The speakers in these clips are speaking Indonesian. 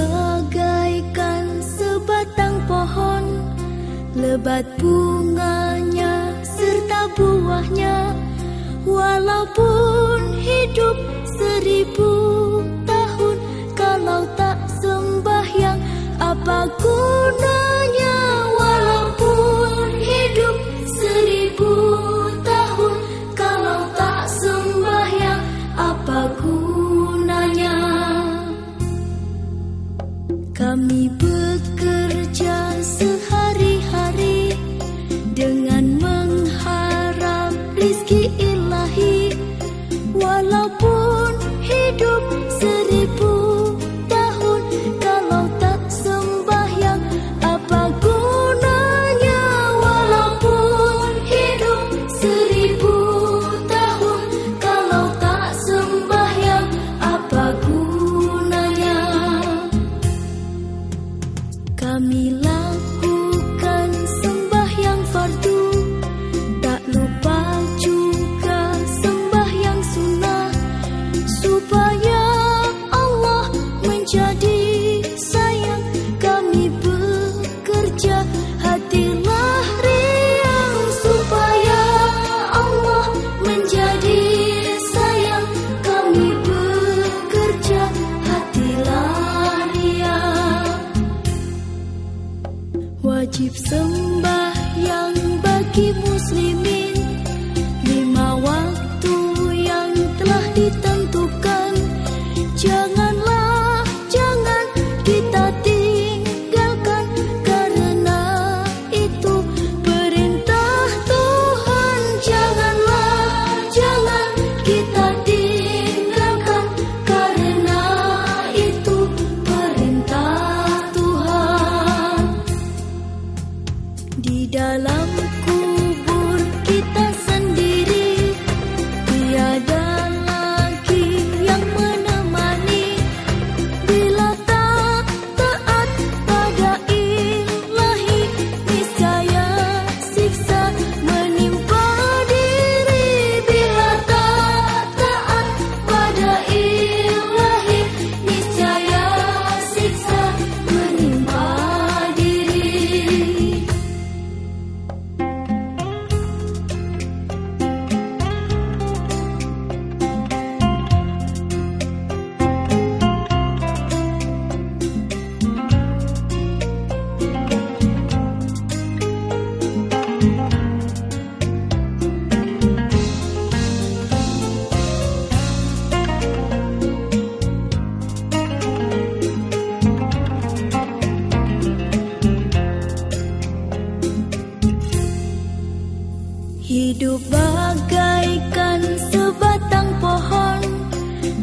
bagaikan sebatang pohon. Lebat bunganya serta buahnya walaupun hidup seribu tahun kalau tak sembahyang apa guna Kami bekerja sehari-hari dengan mengharap rizki ilahi, walaupun hidup. Kamilah wajib sembah yang bagi muslimin. Hidup bagaikan sebatang pohon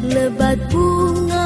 Lebat bunga